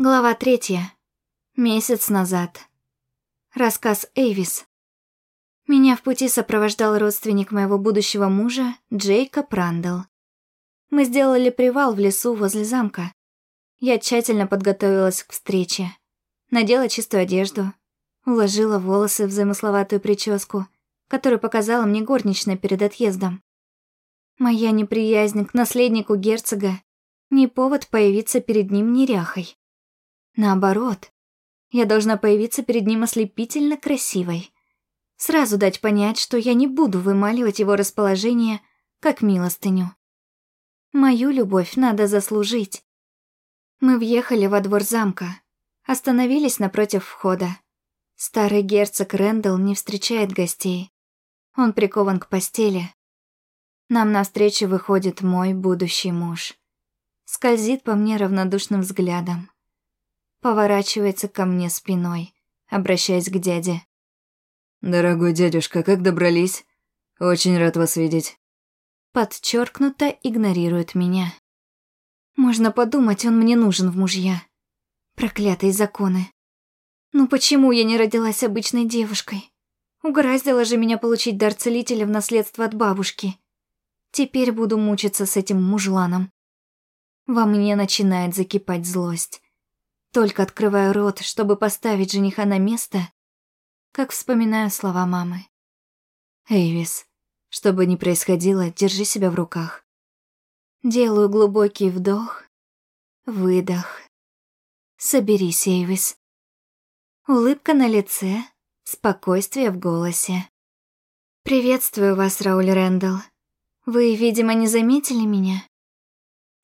Глава третья. Месяц назад. Рассказ Эйвис. Меня в пути сопровождал родственник моего будущего мужа, Джейка Прандл. Мы сделали привал в лесу возле замка. Я тщательно подготовилась к встрече. Надела чистую одежду, уложила волосы в замысловатую прическу, которую показала мне горничная перед отъездом. Моя неприязнь к наследнику герцога не повод появиться перед ним неряхой. Наоборот, я должна появиться перед ним ослепительно красивой. Сразу дать понять, что я не буду вымаливать его расположение, как милостыню. Мою любовь надо заслужить. Мы въехали во двор замка, остановились напротив входа. Старый герцог Рэндалл не встречает гостей. Он прикован к постели. Нам навстречу выходит мой будущий муж. Скользит по мне равнодушным взглядом поворачивается ко мне спиной, обращаясь к дяде. «Дорогой дядюшка, как добрались? Очень рад вас видеть». Подчеркнуто игнорирует меня. Можно подумать, он мне нужен в мужья. Проклятые законы. Ну почему я не родилась обычной девушкой? Угораздило же меня получить дар целителя в наследство от бабушки. Теперь буду мучиться с этим мужланом. Во мне начинает закипать злость. Только открываю рот, чтобы поставить жениха на место, как вспоминаю слова мамы. «Эйвис, что бы ни происходило, держи себя в руках». Делаю глубокий вдох, выдох. Соберись, Эйвис. Улыбка на лице, спокойствие в голосе. «Приветствую вас, Рауль Рэндалл. Вы, видимо, не заметили меня?»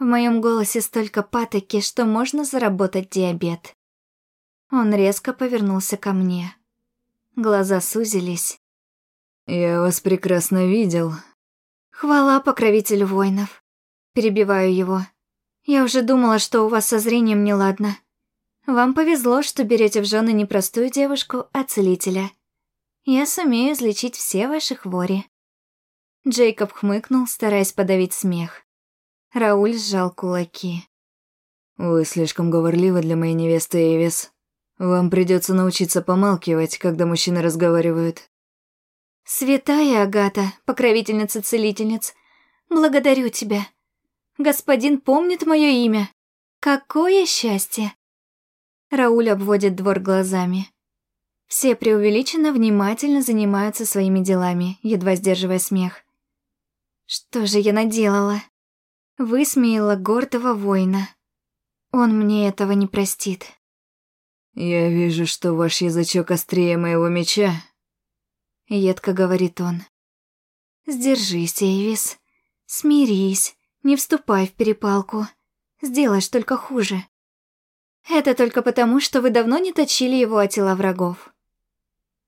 В моем голосе столько патоки, что можно заработать диабет. Он резко повернулся ко мне. Глаза сузились. «Я вас прекрасно видел». «Хвала покровителю воинов». Перебиваю его. «Я уже думала, что у вас со зрением неладно. Вам повезло, что берете в жены не простую девушку, а целителя. Я сумею излечить все ваши хвори». Джейкоб хмыкнул, стараясь подавить смех. Рауль сжал кулаки. «Вы слишком говорливы для моей невесты Эвис. Вам придется научиться помалкивать, когда мужчины разговаривают». «Святая Агата, покровительница целительниц, благодарю тебя. Господин помнит мое имя. Какое счастье!» Рауль обводит двор глазами. Все преувеличенно внимательно занимаются своими делами, едва сдерживая смех. «Что же я наделала?» Высмеяла гордого воина. Он мне этого не простит. «Я вижу, что ваш язычок острее моего меча», — едко говорит он. «Сдержись, Эйвис. Смирись, не вступай в перепалку. Сделаешь только хуже. Это только потому, что вы давно не точили его о тела врагов».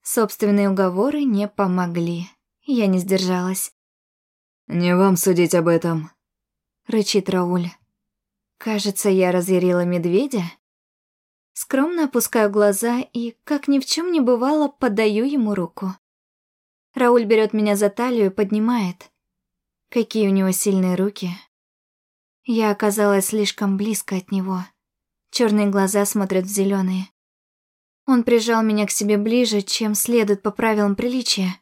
Собственные уговоры не помогли. Я не сдержалась. «Не вам судить об этом», — рычит Рауль. «Кажется, я разъярила медведя». Скромно опускаю глаза и, как ни в чем не бывало, подаю ему руку. Рауль берет меня за талию и поднимает. Какие у него сильные руки. Я оказалась слишком близко от него. Черные глаза смотрят в зеленые. Он прижал меня к себе ближе, чем следует по правилам приличия.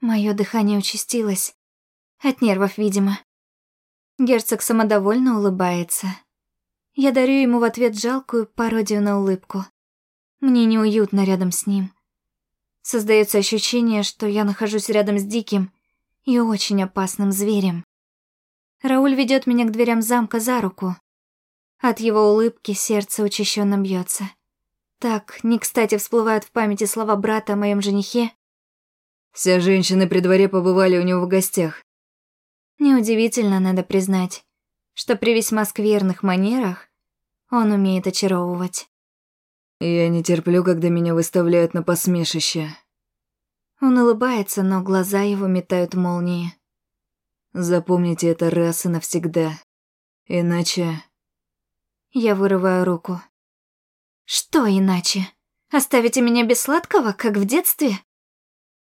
Мое дыхание участилось. От нервов, видимо. Герцог самодовольно улыбается. Я дарю ему в ответ жалкую пародию на улыбку. Мне неуютно рядом с ним. Создается ощущение, что я нахожусь рядом с диким и очень опасным зверем. Рауль ведет меня к дверям замка за руку. От его улыбки сердце учащенно бьется. Так, не кстати всплывают в памяти слова брата о моем женихе. «Все женщины при дворе побывали у него в гостях. Неудивительно, надо признать, что при весьма скверных манерах он умеет очаровывать. «Я не терплю, когда меня выставляют на посмешище». Он улыбается, но глаза его метают молнии. «Запомните это раз и навсегда. Иначе...» Я вырываю руку. «Что иначе? Оставите меня без сладкого, как в детстве?»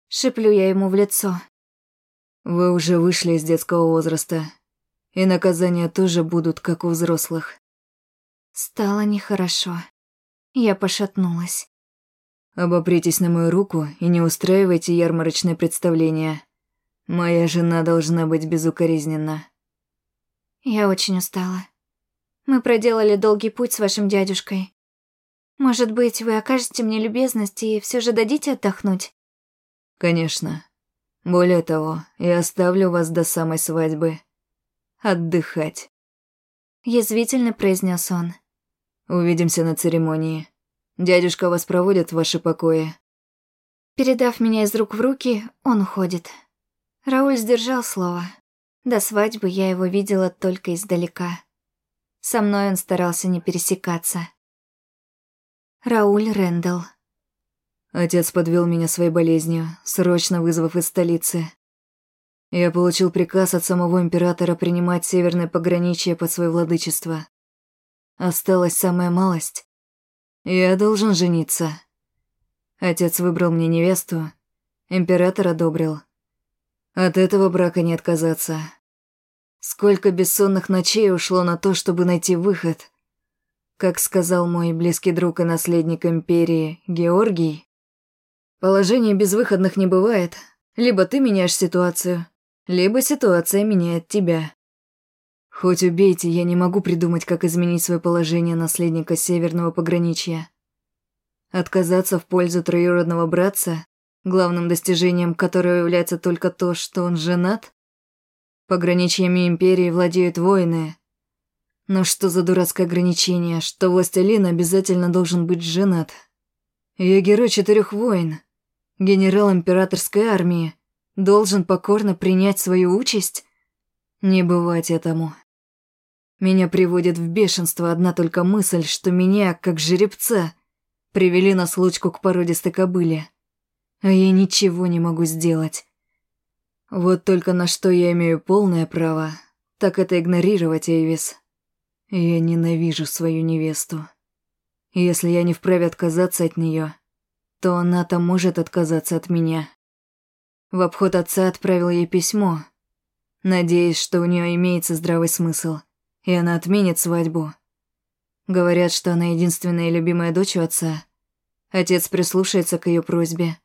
Шиплю я ему в лицо. Вы уже вышли из детского возраста, и наказания тоже будут, как у взрослых. Стало нехорошо. Я пошатнулась. Обопритесь на мою руку и не устраивайте ярмарочное представление. Моя жена должна быть безукоризненна. Я очень устала. Мы проделали долгий путь с вашим дядюшкой. Может быть, вы окажете мне любезность и все же дадите отдохнуть? Конечно. Более того, я оставлю вас до самой свадьбы. Отдыхать. Язвительно произнес он. Увидимся на церемонии. Дядюшка вас проводит в ваши покои. Передав меня из рук в руки, он уходит. Рауль сдержал слово. До свадьбы я его видела только издалека. Со мной он старался не пересекаться. Рауль Рэндалл. Отец подвел меня своей болезнью, срочно вызвав из столицы. Я получил приказ от самого императора принимать северное пограничье под свое владычество. Осталась самая малость. Я должен жениться. Отец выбрал мне невесту, император одобрил. От этого брака не отказаться. Сколько бессонных ночей ушло на то, чтобы найти выход. Как сказал мой близкий друг и наследник империи Георгий, положение безвыходных не бывает. Либо ты меняешь ситуацию, либо ситуация меняет тебя. Хоть убейте, я не могу придумать, как изменить свое положение наследника северного пограничья. Отказаться в пользу троюродного братца, главным достижением которого является только то, что он женат? Пограничьями империи владеют воины. Но что за дурацкое ограничение, что властелин обязательно должен быть женат? Я герой четырех войн, генерал императорской армии, должен покорно принять свою участь? Не бывать этому. Меня приводит в бешенство одна только мысль, что меня, как жеребца, привели на случку к породистой кобыле. А я ничего не могу сделать. Вот только на что я имею полное право, так это игнорировать Эйвис. Я ненавижу свою невесту. Если я не вправе отказаться от нее, то она-то может отказаться от меня. В обход отца отправил ей письмо, надеясь, что у нее имеется здравый смысл – и она отменит свадьбу. Говорят, что она единственная любимая дочь у отца. Отец прислушается к ее просьбе.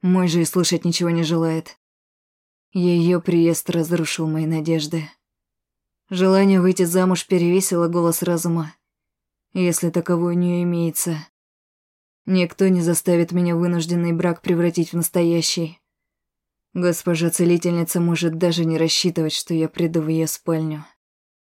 Мой же и слушать ничего не желает. Ее приезд разрушил мои надежды. Желание выйти замуж перевесило голос разума, если таковой у нее имеется. Никто не заставит меня вынужденный брак превратить в настоящий. Госпожа целительница может даже не рассчитывать, что я приду в ее спальню.